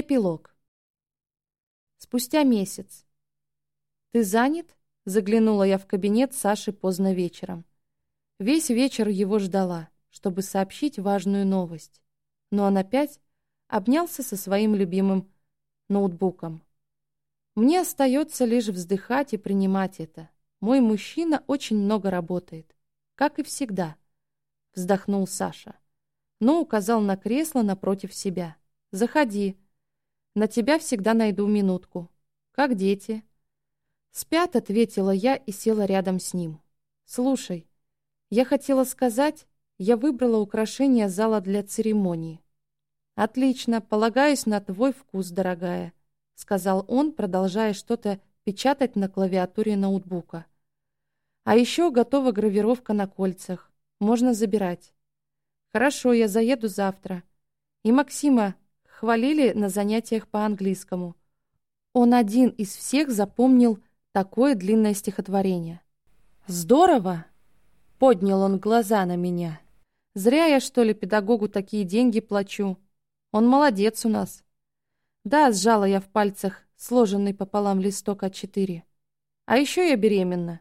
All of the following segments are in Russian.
Эпилог. Спустя месяц. «Ты занят?» — заглянула я в кабинет Саши поздно вечером. Весь вечер его ждала, чтобы сообщить важную новость. Но он опять обнялся со своим любимым ноутбуком. Мне остается лишь вздыхать и принимать это. Мой мужчина очень много работает. Как и всегда. Вздохнул Саша. Но указал на кресло напротив себя. Заходи. На тебя всегда найду минутку. Как дети?» «Спят», — ответила я и села рядом с ним. «Слушай, я хотела сказать, я выбрала украшение зала для церемонии». «Отлично, полагаюсь на твой вкус, дорогая», — сказал он, продолжая что-то печатать на клавиатуре ноутбука. «А еще готова гравировка на кольцах. Можно забирать». «Хорошо, я заеду завтра. И Максима хвалили на занятиях по английскому. Он один из всех запомнил такое длинное стихотворение. «Здорово!» — поднял он глаза на меня. «Зря я, что ли, педагогу такие деньги плачу. Он молодец у нас». «Да», — сжала я в пальцах сложенный пополам листок А4. «А еще я беременна».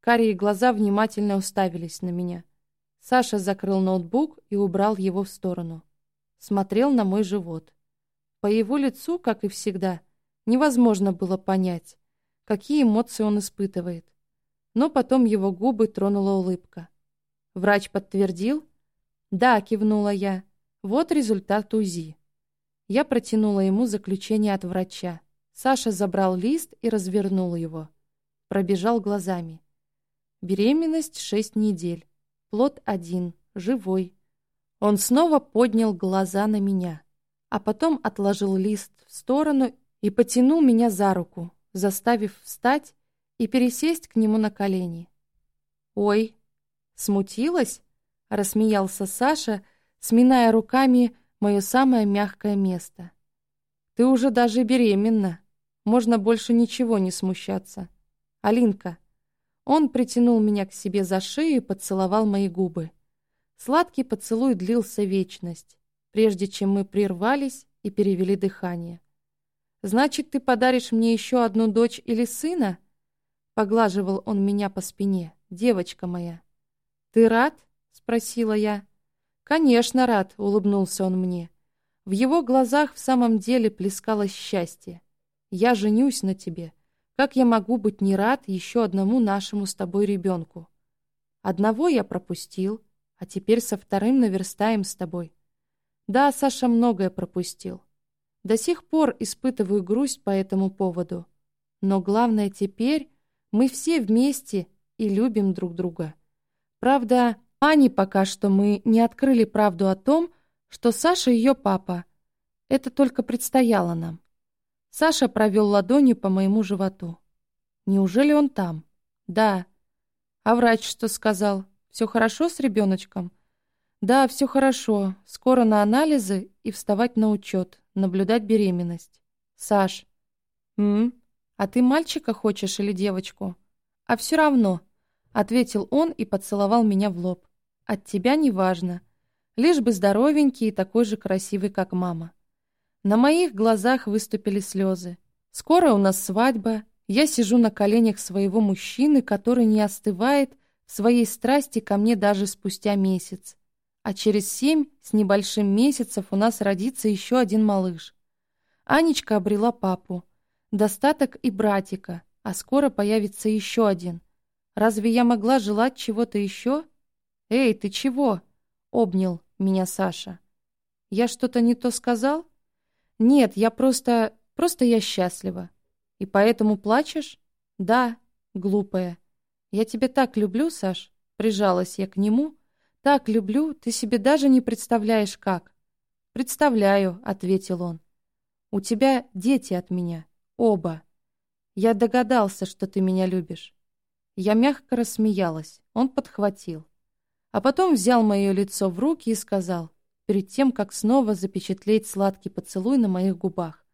Карие глаза внимательно уставились на меня. Саша закрыл ноутбук и убрал его в сторону смотрел на мой живот. По его лицу, как и всегда, невозможно было понять, какие эмоции он испытывает. Но потом его губы тронула улыбка. Врач подтвердил? «Да», — кивнула я. «Вот результат УЗИ». Я протянула ему заключение от врача. Саша забрал лист и развернул его. Пробежал глазами. Беременность шесть недель. Плод один, живой, он снова поднял глаза на меня, а потом отложил лист в сторону и потянул меня за руку, заставив встать и пересесть к нему на колени. «Ой, смутилась?» — рассмеялся Саша, сминая руками мое самое мягкое место. «Ты уже даже беременна. Можно больше ничего не смущаться. Алинка». Он притянул меня к себе за шею и поцеловал мои губы. Сладкий поцелуй длился вечность, прежде чем мы прервались и перевели дыхание. «Значит, ты подаришь мне еще одну дочь или сына?» Поглаживал он меня по спине. «Девочка моя». «Ты рад?» — спросила я. «Конечно, рад», — улыбнулся он мне. В его глазах в самом деле плескалось счастье. «Я женюсь на тебе. Как я могу быть не рад еще одному нашему с тобой ребенку?» Одного я пропустил, а теперь со вторым наверстаем с тобой. Да, Саша многое пропустил. До сих пор испытываю грусть по этому поводу. Но главное теперь мы все вместе и любим друг друга. Правда, Ане пока что мы не открыли правду о том, что Саша ее папа. Это только предстояло нам. Саша провел ладонью по моему животу. Неужели он там? Да. А врач что сказал? Все хорошо с ребеночком? Да, все хорошо. Скоро на анализы и вставать на учет, наблюдать беременность. Саш. М? А ты мальчика хочешь или девочку? А все равно, ответил он и поцеловал меня в лоб. От тебя не важно. Лишь бы здоровенький и такой же красивый, как мама. На моих глазах выступили слезы. Скоро у нас свадьба. Я сижу на коленях своего мужчины, который не остывает, в своей страсти ко мне даже спустя месяц. А через семь с небольшим месяцев у нас родится еще один малыш. Анечка обрела папу, достаток и братика, а скоро появится еще один. Разве я могла желать чего-то еще? «Эй, ты чего?» — обнял меня Саша. «Я что-то не то сказал?» «Нет, я просто... просто я счастлива». «И поэтому плачешь?» «Да, глупая». «Я тебя так люблю, Саш!» Прижалась я к нему. «Так люблю, ты себе даже не представляешь, как!» «Представляю», — ответил он. «У тебя дети от меня. Оба. Я догадался, что ты меня любишь». Я мягко рассмеялась. Он подхватил. А потом взял мое лицо в руки и сказал, перед тем, как снова запечатлеть сладкий поцелуй на моих губах.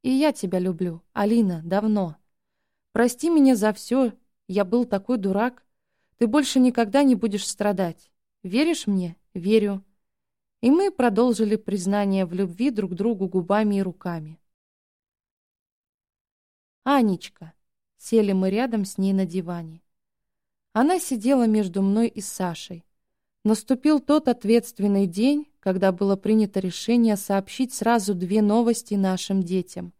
«И я тебя люблю, Алина, давно. Прости меня за все, я был такой дурак. Ты больше никогда не будешь страдать. Веришь мне? Верю. И мы продолжили признание в любви друг другу губами и руками. «Анечка!» Сели мы рядом с ней на диване. Она сидела между мной и Сашей. Наступил тот ответственный день, когда было принято решение сообщить сразу две новости нашим детям.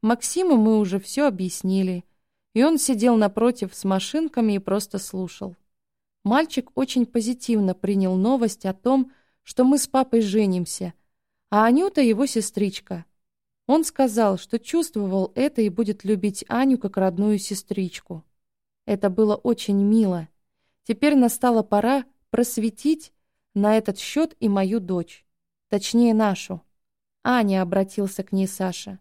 Максиму мы уже все объяснили, и он сидел напротив с машинками и просто слушал. Мальчик очень позитивно принял новость о том, что мы с папой женимся, а Анюта его сестричка. Он сказал, что чувствовал это и будет любить Аню как родную сестричку. Это было очень мило. Теперь настала пора просветить на этот счет и мою дочь. Точнее, нашу. Аня обратился к ней Саша.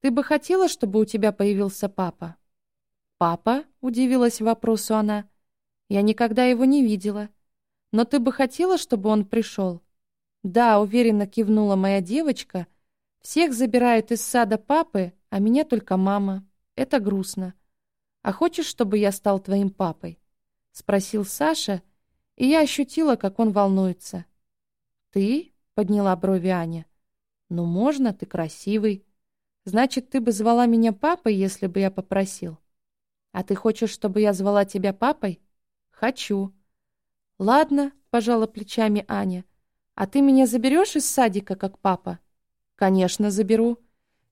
«Ты бы хотела, чтобы у тебя появился папа?» «Папа?» — удивилась вопросу она. «Я никогда его не видела. Но ты бы хотела, чтобы он пришел?» «Да», — уверенно кивнула моя девочка. «Всех забирают из сада папы, а меня только мама. Это грустно. А хочешь, чтобы я стал твоим папой?» — спросил Саша, и я ощутила, как он волнуется. «Ты?» — подняла брови Аня. «Ну, можно, ты красивый. Значит, ты бы звала меня папой, если бы я попросил?» «А ты хочешь, чтобы я звала тебя папой?» «Хочу». «Ладно», — пожала плечами Аня. «А ты меня заберешь из садика, как папа?» «Конечно, заберу».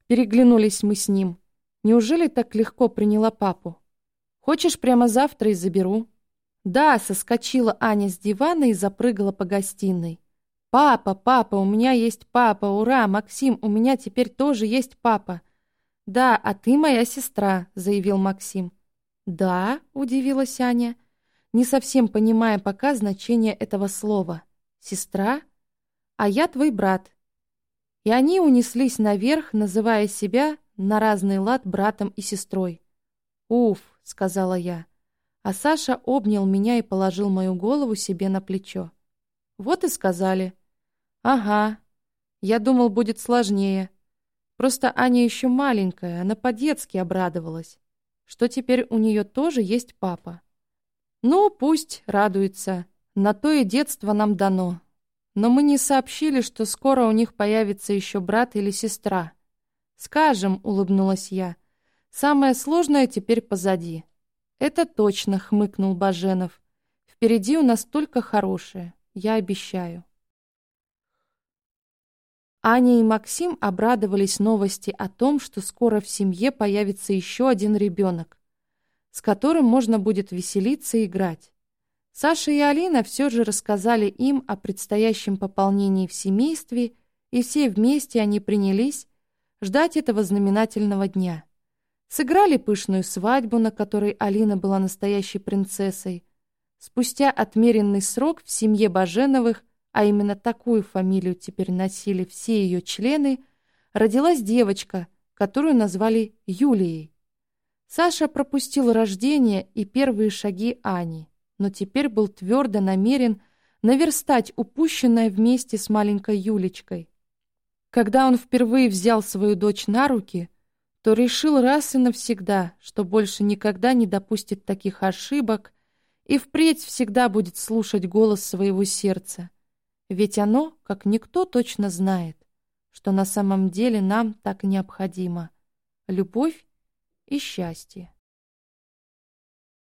Переглянулись мы с ним. Неужели так легко приняла папу? «Хочешь, прямо завтра и заберу?» «Да», — соскочила Аня с дивана и запрыгала по гостиной. «Папа, папа, у меня есть папа, ура! Максим, у меня теперь тоже есть папа!» «Да, а ты моя сестра», — заявил Максим. «Да?» — удивилась Аня, не совсем понимая пока значение этого слова. «Сестра? А я твой брат». И они унеслись наверх, называя себя на разный лад братом и сестрой. «Уф», — сказала я. А Саша обнял меня и положил мою голову себе на плечо. «Вот и сказали». «Ага. Я думал, будет сложнее. Просто Аня еще маленькая, она по-детски обрадовалась что теперь у нее тоже есть папа. Ну, пусть радуется. На то и детство нам дано. Но мы не сообщили, что скоро у них появится еще брат или сестра. «Скажем», — улыбнулась я, — «самое сложное теперь позади». «Это точно», — хмыкнул Баженов. «Впереди у нас только хорошее, я обещаю». Аня и Максим обрадовались новости о том, что скоро в семье появится еще один ребенок, с которым можно будет веселиться и играть. Саша и Алина все же рассказали им о предстоящем пополнении в семействе, и все вместе они принялись ждать этого знаменательного дня. Сыграли пышную свадьбу, на которой Алина была настоящей принцессой. Спустя отмеренный срок в семье Баженовых а именно такую фамилию теперь носили все ее члены, родилась девочка, которую назвали Юлией. Саша пропустил рождение и первые шаги Ани, но теперь был твердо намерен наверстать упущенное вместе с маленькой Юлечкой. Когда он впервые взял свою дочь на руки, то решил раз и навсегда, что больше никогда не допустит таких ошибок и впредь всегда будет слушать голос своего сердца, ведь оно, как никто точно знает, что на самом деле нам так необходимо — любовь и счастье.